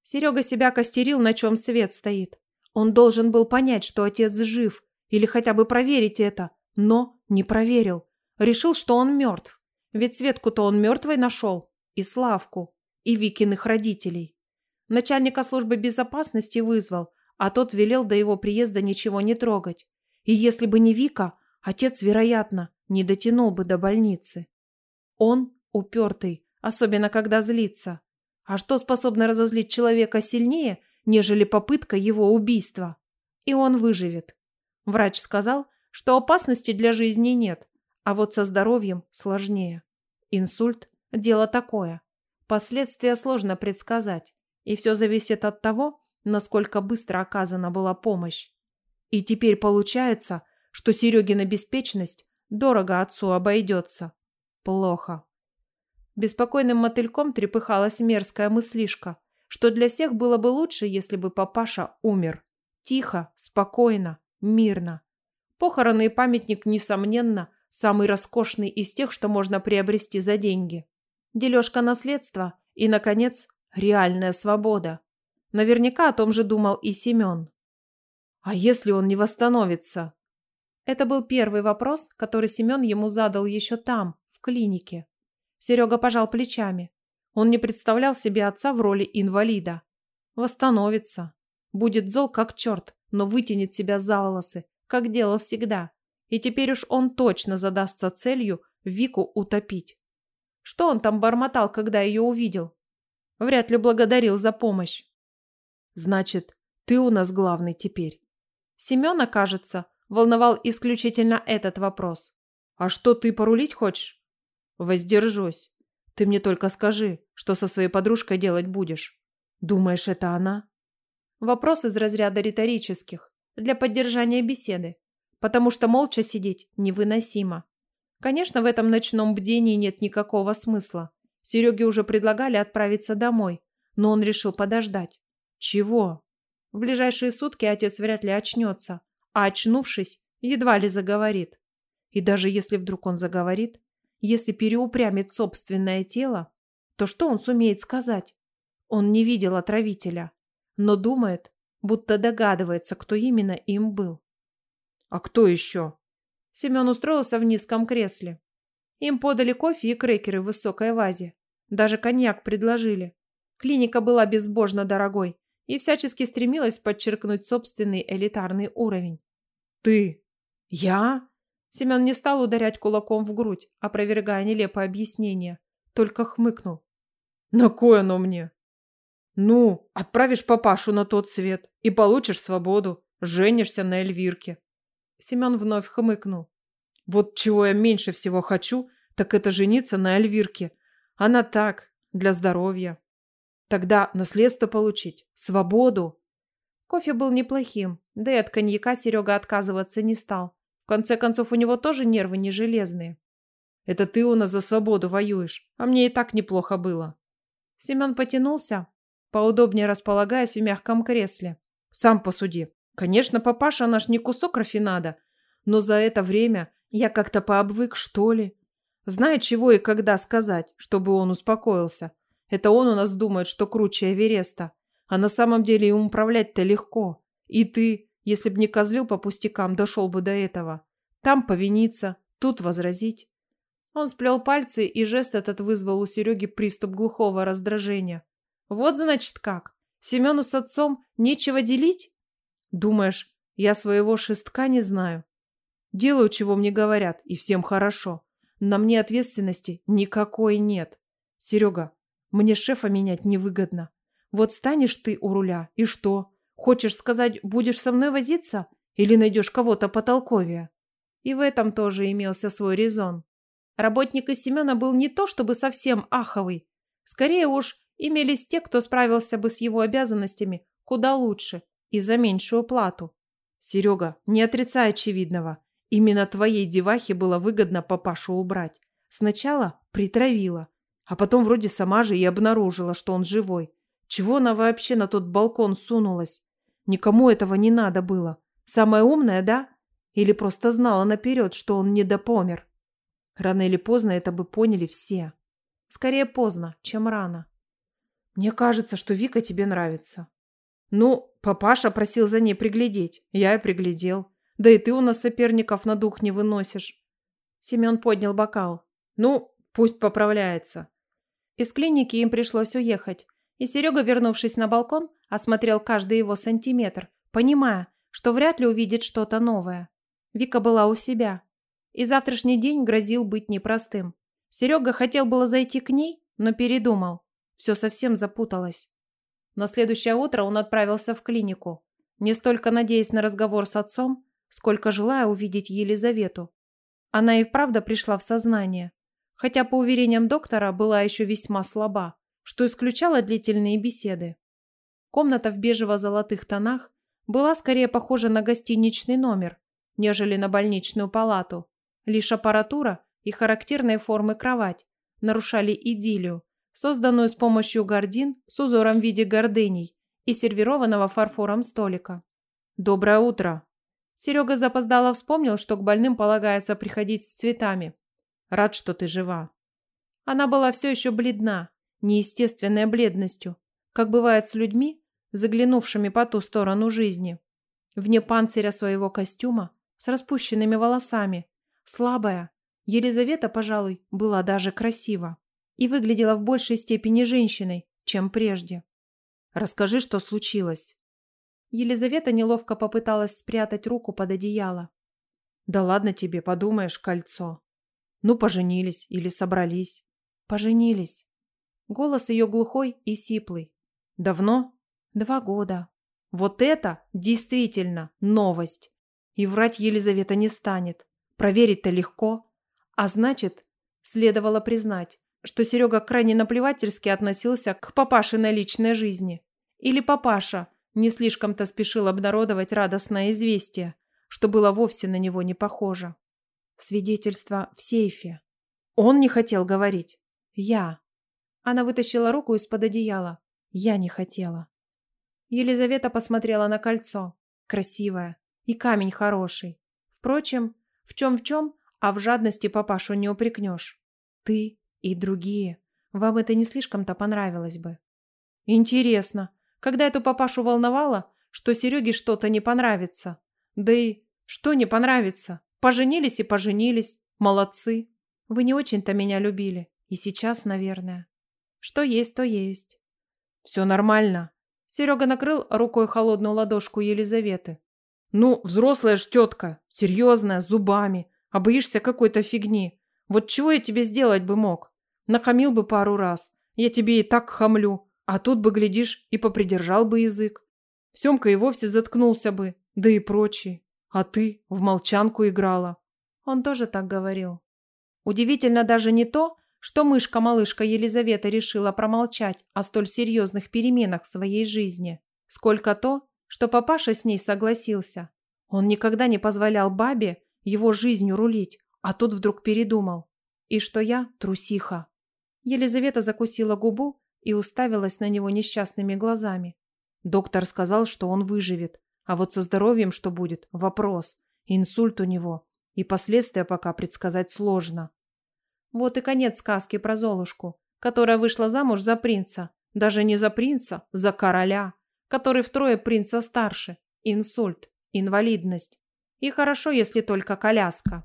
Серега себя костерил, на чем свет стоит. Он должен был понять, что отец жив, или хотя бы проверить это, но не проверил. Решил, что он мертв. Ведь Светку-то он мертвой нашел. И Славку. И Викиных родителей. Начальника службы безопасности вызвал, а тот велел до его приезда ничего не трогать. И если бы не Вика, отец, вероятно, не дотянул бы до больницы. Он упертый, особенно когда злится. А что способно разозлить человека сильнее – нежели попытка его убийства. И он выживет. Врач сказал, что опасности для жизни нет, а вот со здоровьем сложнее. Инсульт – дело такое. Последствия сложно предсказать, и все зависит от того, насколько быстро оказана была помощь. И теперь получается, что Серегина беспечность дорого отцу обойдется. Плохо. Беспокойным мотыльком трепыхалась мерзкая мыслишка – что для всех было бы лучше, если бы папаша умер. Тихо, спокойно, мирно. Похороны и памятник, несомненно, самый роскошный из тех, что можно приобрести за деньги. Дележка наследства и, наконец, реальная свобода. Наверняка о том же думал и Семен. А если он не восстановится? Это был первый вопрос, который Семен ему задал еще там, в клинике. Серега пожал плечами. Он не представлял себе отца в роли инвалида. Восстановится. Будет зол как черт, но вытянет себя за волосы, как делал всегда. И теперь уж он точно задастся целью Вику утопить. Что он там бормотал, когда ее увидел? Вряд ли благодарил за помощь. Значит, ты у нас главный теперь. Семена, кажется, волновал исключительно этот вопрос. А что ты порулить хочешь? Воздержусь. Ты мне только скажи, что со своей подружкой делать будешь. Думаешь, это она? Вопрос из разряда риторических, для поддержания беседы, потому что молча сидеть невыносимо. Конечно, в этом ночном бдении нет никакого смысла. Сереге уже предлагали отправиться домой, но он решил подождать. Чего? В ближайшие сутки отец вряд ли очнется, а очнувшись, едва ли заговорит. И даже если вдруг он заговорит, если переупрямит собственное тело, то что он сумеет сказать? Он не видел отравителя, но думает, будто догадывается, кто именно им был. «А кто еще?» Семен устроился в низком кресле. Им подали кофе и крекеры в высокой вазе. Даже коньяк предложили. Клиника была безбожно дорогой и всячески стремилась подчеркнуть собственный элитарный уровень. «Ты? Я? Семен не стал ударять кулаком в грудь, опровергая нелепое объяснение. Только хмыкнул. «На кое оно мне?» «Ну, отправишь папашу на тот свет и получишь свободу. Женишься на Эльвирке». Семен вновь хмыкнул. «Вот чего я меньше всего хочу, так это жениться на Эльвирке. Она так, для здоровья. Тогда наследство получить, свободу». Кофе был неплохим, да и от коньяка Серега отказываться не стал конце концов, у него тоже нервы не железные. Это ты у нас за свободу воюешь, а мне и так неплохо было. Семен потянулся, поудобнее располагаясь в мягком кресле. Сам посуди. Конечно, папаша наш не кусок рафинада, но за это время я как-то пообвык, что ли. Знаю, чего и когда сказать, чтобы он успокоился. Это он у нас думает, что круче Эвереста. А на самом деле им управлять-то легко. И ты, если б не козлил по пустякам, дошел бы до этого. Там повиниться, тут возразить. Он сплел пальцы, и жест этот вызвал у Сереги приступ глухого раздражения. Вот значит как. Семену с отцом нечего делить? Думаешь, я своего шестка не знаю. Делаю, чего мне говорят, и всем хорошо. На мне ответственности никакой нет. Серега, мне шефа менять невыгодно. Вот станешь ты у руля, и что? Хочешь сказать, будешь со мной возиться? Или найдешь кого-то потолковее?» И в этом тоже имелся свой резон. Работник из Семена был не то чтобы совсем аховый. Скорее уж, имелись те, кто справился бы с его обязанностями куда лучше и за меньшую плату. «Серега, не отрицай очевидного. Именно твоей девахе было выгодно папашу убрать. Сначала притравила, а потом вроде сама же и обнаружила, что он живой. Чего она вообще на тот балкон сунулась? Никому этого не надо было. Самая умная, да? Или просто знала наперед, что он недопомер? Рано или поздно это бы поняли все. Скорее поздно, чем рано. Мне кажется, что Вика тебе нравится. Ну, папаша просил за ней приглядеть. Я и приглядел. Да и ты у нас соперников на дух не выносишь. Семен поднял бокал. Ну, пусть поправляется. Из клиники им пришлось уехать. И Серега, вернувшись на балкон, а осмотрел каждый его сантиметр, понимая, что вряд ли увидит что-то новое. Вика была у себя. И завтрашний день грозил быть непростым. Серега хотел было зайти к ней, но передумал. Все совсем запуталось. На следующее утро он отправился в клинику, не столько надеясь на разговор с отцом, сколько желая увидеть Елизавету. Она и правда пришла в сознание, хотя, по уверениям доктора, была еще весьма слаба, что исключало длительные беседы. Комната в бежево-золотых тонах была скорее похожа на гостиничный номер, нежели на больничную палату. Лишь аппаратура и характерные формы кровать нарушали идиллию, созданную с помощью гордин с узором в виде гордыней и сервированного фарфором столика. «Доброе утро!» Серега запоздало вспомнил, что к больным полагается приходить с цветами. «Рад, что ты жива». Она была все еще бледна, неестественной бледностью, как бывает с людьми, заглянувшими по ту сторону жизни, вне панциря своего костюма, с распущенными волосами, слабая. Елизавета, пожалуй, была даже красива и выглядела в большей степени женщиной, чем прежде. «Расскажи, что случилось». Елизавета неловко попыталась спрятать руку под одеяло. «Да ладно тебе, подумаешь, кольцо. Ну, поженились или собрались». «Поженились». Голос ее глухой и сиплый. «Давно?» Два года. Вот это действительно новость. И врать Елизавета не станет. Проверить-то легко. А значит, следовало признать, что Серега крайне наплевательски относился к папашиной личной жизни. Или папаша не слишком-то спешил обнародовать радостное известие, что было вовсе на него не похоже. Свидетельство в сейфе. Он не хотел говорить. Я. Она вытащила руку из-под одеяла. Я не хотела. Елизавета посмотрела на кольцо. Красивое. И камень хороший. Впрочем, в чем в чем, а в жадности папашу не упрекнешь. Ты и другие. Вам это не слишком-то понравилось бы. Интересно, когда эту папашу волновало, что Сереге что-то не понравится. Да и что не понравится? Поженились и поженились. Молодцы. Вы не очень-то меня любили. И сейчас, наверное. Что есть, то есть. Все нормально. Серега накрыл рукой холодную ладошку Елизаветы. «Ну, взрослая ж тетка, серьезная, зубами, а боишься какой-то фигни. Вот чего я тебе сделать бы мог? Нахамил бы пару раз. Я тебе и так хамлю. А тут бы, глядишь, и попридержал бы язык. Семка и вовсе заткнулся бы, да и прочие. А ты в молчанку играла». Он тоже так говорил. Удивительно даже не то, что мышка-малышка Елизавета решила промолчать о столь серьезных переменах в своей жизни, сколько то, что папаша с ней согласился. Он никогда не позволял бабе его жизнью рулить, а тут вдруг передумал. И что я трусиха. Елизавета закусила губу и уставилась на него несчастными глазами. Доктор сказал, что он выживет, а вот со здоровьем что будет – вопрос. Инсульт у него, и последствия пока предсказать сложно. Вот и конец сказки про Золушку, которая вышла замуж за принца. Даже не за принца, за короля, который втрое принца старше. Инсульт, инвалидность. И хорошо, если только коляска.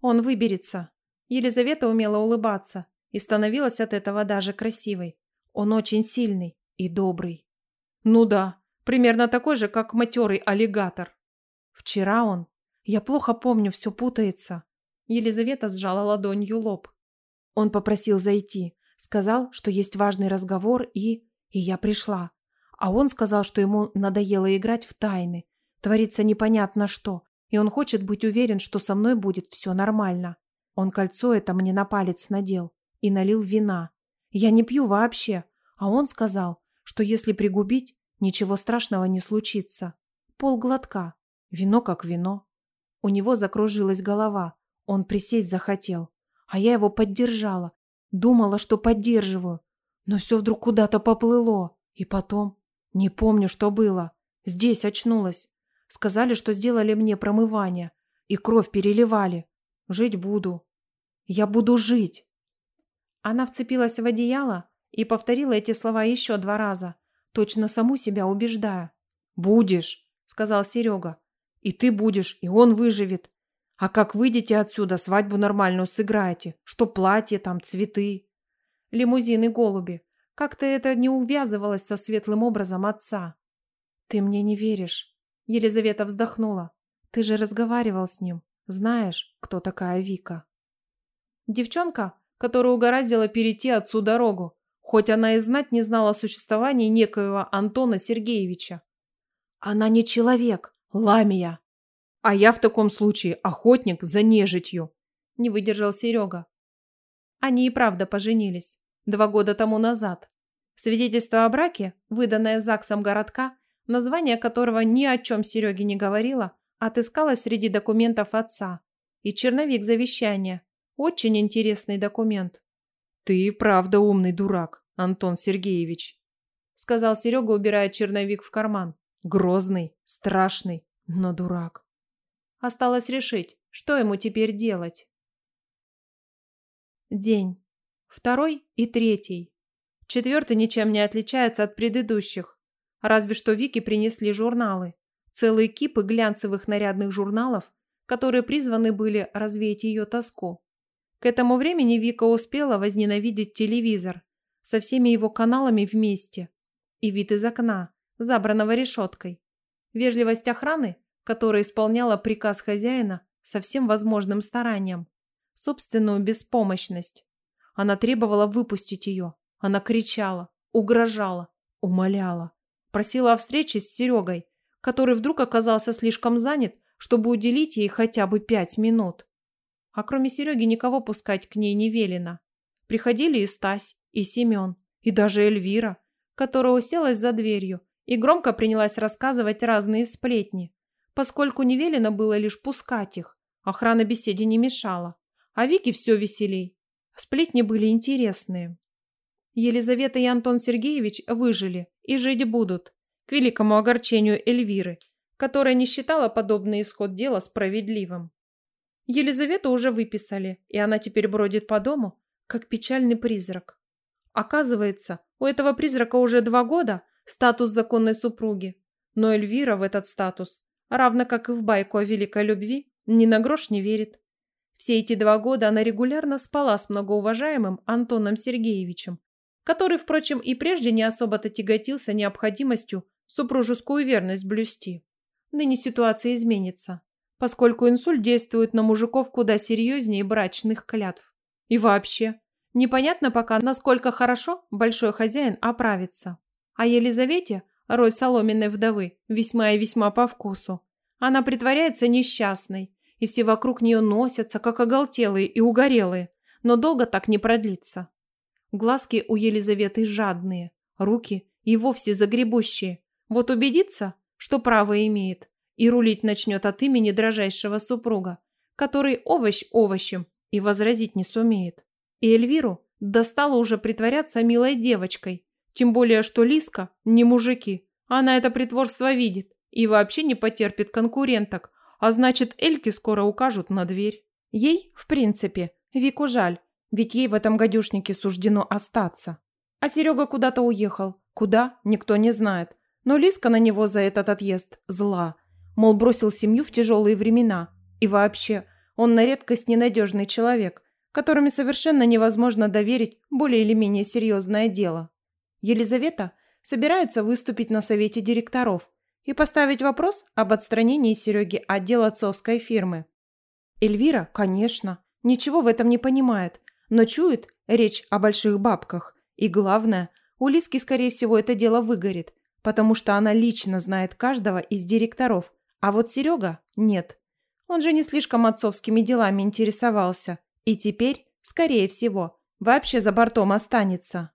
Он выберется. Елизавета умела улыбаться и становилась от этого даже красивой. Он очень сильный и добрый. Ну да, примерно такой же, как матерый аллигатор. Вчера он... Я плохо помню, все путается. Елизавета сжала ладонью лоб. Он попросил зайти, сказал, что есть важный разговор, и... И я пришла. А он сказал, что ему надоело играть в тайны. Творится непонятно что, и он хочет быть уверен, что со мной будет все нормально. Он кольцо это мне на палец надел и налил вина. Я не пью вообще, а он сказал, что если пригубить, ничего страшного не случится. Пол глотка. Вино как вино. У него закружилась голова. Он присесть захотел а я его поддержала. Думала, что поддерживаю. Но все вдруг куда-то поплыло. И потом... Не помню, что было. Здесь очнулась. Сказали, что сделали мне промывание. И кровь переливали. Жить буду. Я буду жить. Она вцепилась в одеяло и повторила эти слова еще два раза, точно саму себя убеждая. «Будешь», — сказал Серега. «И ты будешь, и он выживет. А как выйдете отсюда, свадьбу нормальную сыграете. Что платье, там цветы. Лимузины, голуби. Как-то это не увязывалось со светлым образом отца. Ты мне не веришь. Елизавета вздохнула. Ты же разговаривал с ним. Знаешь, кто такая Вика. Девчонка, которая угораздила перейти отцу дорогу, хоть она и знать не знала о существовании некоего Антона Сергеевича. Она не человек, ламия. А я в таком случае охотник за нежитью. Не выдержал Серега. Они и правда поженились. Два года тому назад. Свидетельство о браке, выданное ЗАГСом городка, название которого ни о чем Сереге не говорило, отыскалось среди документов отца. И черновик завещания. Очень интересный документ. «Ты и правда умный дурак, Антон Сергеевич», сказал Серега, убирая черновик в карман. «Грозный, страшный, но дурак». Осталось решить, что ему теперь делать. День. Второй и третий. Четвертый ничем не отличается от предыдущих. Разве что Вики принесли журналы. Целые кипы глянцевых нарядных журналов, которые призваны были развеять ее тоску. К этому времени Вика успела возненавидеть телевизор со всеми его каналами вместе и вид из окна, забранного решеткой. Вежливость охраны которая исполняла приказ хозяина со всем возможным старанием, собственную беспомощность. Она требовала выпустить ее. Она кричала, угрожала, умоляла. Просила о встрече с Серегой, который вдруг оказался слишком занят, чтобы уделить ей хотя бы пять минут. А кроме Сереги никого пускать к ней не велено. Приходили и Стась, и Семен, и даже Эльвира, которая уселась за дверью и громко принялась рассказывать разные сплетни, поскольку не велено было лишь пускать их. Охрана беседе не мешала. А Вики все веселей. Сплетни были интересные. Елизавета и Антон Сергеевич выжили и жить будут, к великому огорчению Эльвиры, которая не считала подобный исход дела справедливым. Елизавету уже выписали, и она теперь бродит по дому, как печальный призрак. Оказывается, у этого призрака уже два года статус законной супруги, но Эльвира в этот статус равно как и в байку о великой любви, ни на грош не верит. Все эти два года она регулярно спала с многоуважаемым Антоном Сергеевичем, который, впрочем, и прежде не особо-то тяготился необходимостью супружескую верность блюсти. Ныне ситуация изменится, поскольку инсульт действует на мужиков куда серьезнее брачных клятв. И вообще, непонятно пока, насколько хорошо большой хозяин оправится. А Елизавете – Рой соломенной вдовы, весьма и весьма по вкусу. Она притворяется несчастной, и все вокруг нее носятся, как оголтелые и угорелые, но долго так не продлится. Глазки у Елизаветы жадные, руки и вовсе загребущие. Вот убедится, что право имеет, и рулить начнет от имени дрожайшего супруга, который овощ овощем и возразить не сумеет. И Эльвиру достало уже притворяться милой девочкой, тем более, что Лиска не мужики. Она это притворство видит и вообще не потерпит конкуренток. А значит, Эльки скоро укажут на дверь. Ей, в принципе, Вику жаль, ведь ей в этом гадюшнике суждено остаться. А Серега куда-то уехал. Куда, никто не знает. Но Лиска на него за этот отъезд зла. Мол, бросил семью в тяжелые времена. И вообще, он на редкость ненадежный человек, которыми совершенно невозможно доверить более или менее серьезное дело. Елизавета собирается выступить на Совете директоров и поставить вопрос об отстранении Сереги от дел отцовской фирмы. Эльвира, конечно, ничего в этом не понимает, но чует речь о больших бабках. И главное, у Лиски, скорее всего, это дело выгорит, потому что она лично знает каждого из директоров, а вот Серега – нет. Он же не слишком отцовскими делами интересовался, и теперь, скорее всего, вообще за бортом останется.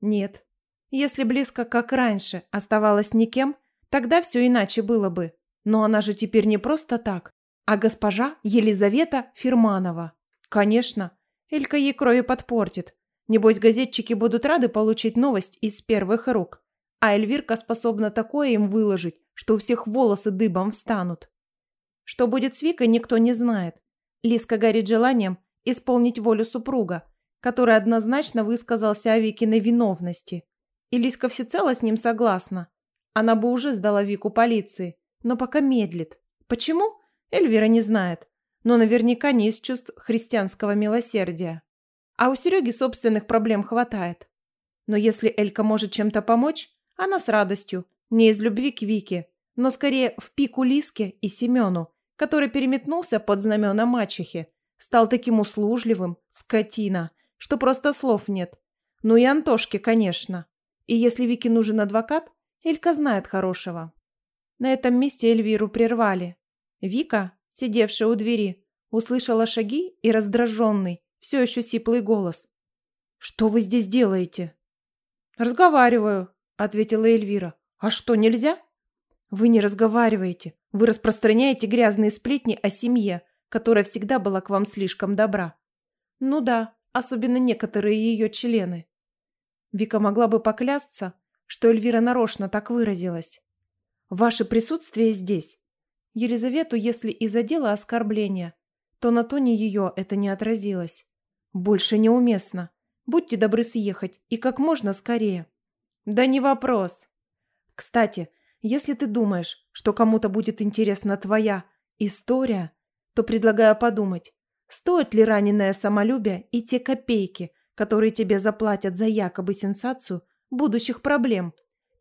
Нет, если близко, как раньше, оставалась никем, тогда все иначе было бы. Но она же теперь не просто так, а госпожа Елизавета Фирманова. Конечно, Элька ей крови подпортит. Небось, газетчики будут рады получить новость из первых рук. А Эльвирка способна такое им выложить, что у всех волосы дыбом встанут. Что будет с Викой, никто не знает. Лиска горит желанием исполнить волю супруга, который однозначно высказался о Викиной виновности. И Лиска всецело с ним согласна. Она бы уже сдала Вику полиции, но пока медлит. Почему? Эльвира не знает, но наверняка не из чувств христианского милосердия. А у Сереги собственных проблем хватает. Но если Элька может чем-то помочь, она с радостью, не из любви к Вике, но скорее в пику Лиске и Семену, который переметнулся под знамена мачехи, стал таким услужливым, скотина, что просто слов нет. Ну и Антошке, конечно. И если Вике нужен адвокат, Элька знает хорошего. На этом месте Эльвиру прервали. Вика, сидевшая у двери, услышала шаги и раздраженный, все еще сиплый голос. «Что вы здесь делаете?» «Разговариваю», — ответила Эльвира. «А что, нельзя?» «Вы не разговариваете. Вы распространяете грязные сплетни о семье, которая всегда была к вам слишком добра». «Ну да, особенно некоторые ее члены». Вика могла бы поклясться, что Эльвира нарочно так выразилась. «Ваше присутствие здесь». Елизавету, если и задело оскорбление, то на тоне ее это не отразилось. «Больше неуместно. Будьте добры съехать, и как можно скорее». «Да не вопрос». «Кстати, если ты думаешь, что кому-то будет интересна твоя история, то предлагаю подумать, стоит ли раненое самолюбие и те копейки, которые тебе заплатят за якобы сенсацию будущих проблем.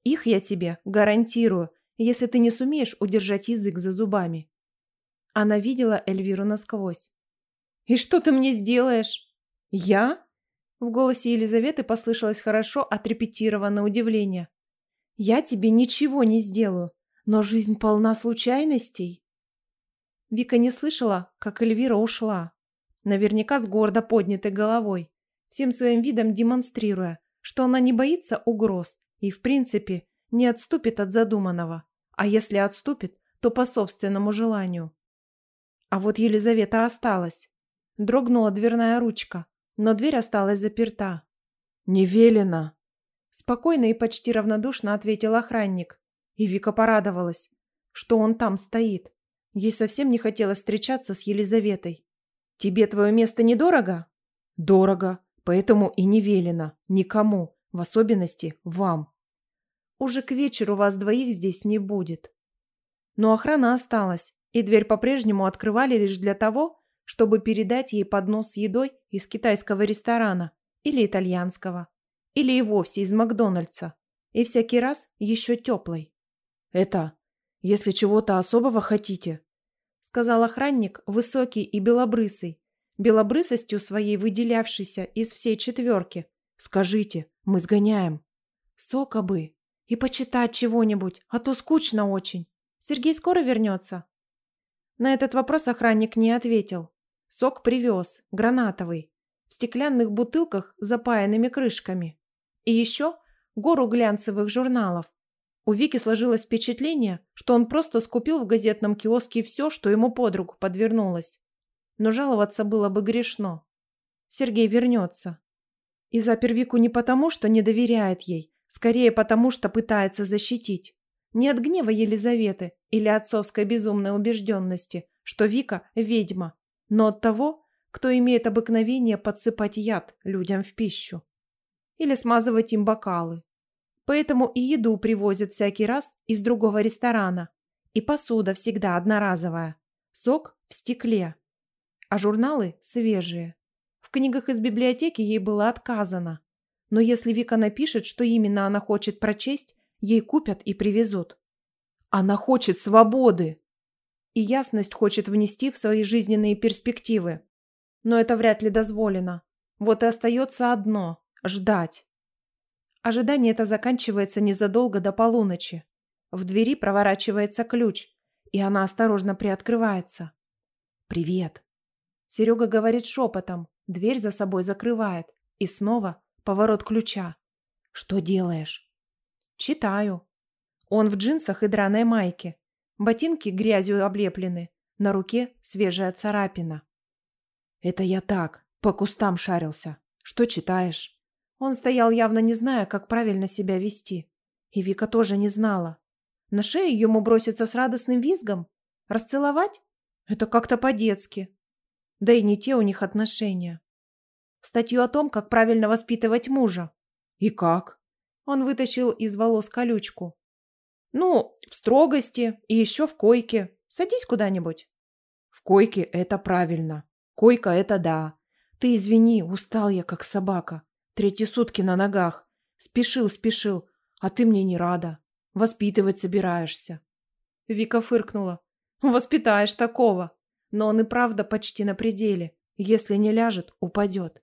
Их я тебе гарантирую, если ты не сумеешь удержать язык за зубами». Она видела Эльвиру насквозь. «И что ты мне сделаешь?» «Я?» В голосе Елизаветы послышалось хорошо отрепетированное удивление. «Я тебе ничего не сделаю, но жизнь полна случайностей». Вика не слышала, как Эльвира ушла. Наверняка с гордо поднятой головой всем своим видом демонстрируя, что она не боится угроз и, в принципе, не отступит от задуманного. А если отступит, то по собственному желанию. А вот Елизавета осталась. Дрогнула дверная ручка, но дверь осталась заперта. «Не велено!» Спокойно и почти равнодушно ответил охранник. И Вика порадовалась, что он там стоит. Ей совсем не хотелось встречаться с Елизаветой. «Тебе твое место недорого?» «Дорого. Поэтому и не велено никому, в особенности вам. Уже к вечеру вас двоих здесь не будет. Но охрана осталась, и дверь по-прежнему открывали лишь для того, чтобы передать ей поднос с едой из китайского ресторана или итальянского, или и вовсе из Макдональдса, и всякий раз еще теплой. «Это, если чего-то особого хотите», — сказал охранник, высокий и белобрысый, белобрысостью своей выделявшейся из всей четверки. Скажите, мы сгоняем. Сока бы. И почитать чего-нибудь, а то скучно очень. Сергей скоро вернется?» На этот вопрос охранник не ответил. Сок привез, гранатовый, в стеклянных бутылках с запаянными крышками. И еще гору глянцевых журналов. У Вики сложилось впечатление, что он просто скупил в газетном киоске все, что ему под руку подвернулось но жаловаться было бы грешно. Сергей вернется. И запер Вику не потому, что не доверяет ей, скорее потому, что пытается защитить. Не от гнева Елизаветы или отцовской безумной убежденности, что Вика – ведьма, но от того, кто имеет обыкновение подсыпать яд людям в пищу. Или смазывать им бокалы. Поэтому и еду привозят всякий раз из другого ресторана. И посуда всегда одноразовая. Сок в стекле а журналы свежие. В книгах из библиотеки ей было отказано. Но если Вика напишет, что именно она хочет прочесть, ей купят и привезут. Она хочет свободы! И ясность хочет внести в свои жизненные перспективы. Но это вряд ли дозволено. Вот и остается одно – ждать. Ожидание это заканчивается незадолго до полуночи. В двери проворачивается ключ, и она осторожно приоткрывается. «Привет!» Серега говорит шепотом, дверь за собой закрывает. И снова поворот ключа. «Что делаешь?» «Читаю». Он в джинсах и драной майке. Ботинки грязью облеплены. На руке свежая царапина. «Это я так, по кустам шарился. Что читаешь?» Он стоял, явно не зная, как правильно себя вести. И Вика тоже не знала. На шею ему броситься с радостным визгом? Расцеловать? Это как-то по-детски. Да и не те у них отношения. Статью о том, как правильно воспитывать мужа. И как? Он вытащил из волос колючку. Ну, в строгости и еще в койке. Садись куда-нибудь. В койке это правильно. Койка это да. Ты извини, устал я как собака. Третьи сутки на ногах. Спешил, спешил. А ты мне не рада. Воспитывать собираешься. Вика фыркнула. Воспитаешь такого но он и правда почти на пределе. Если не ляжет, упадет.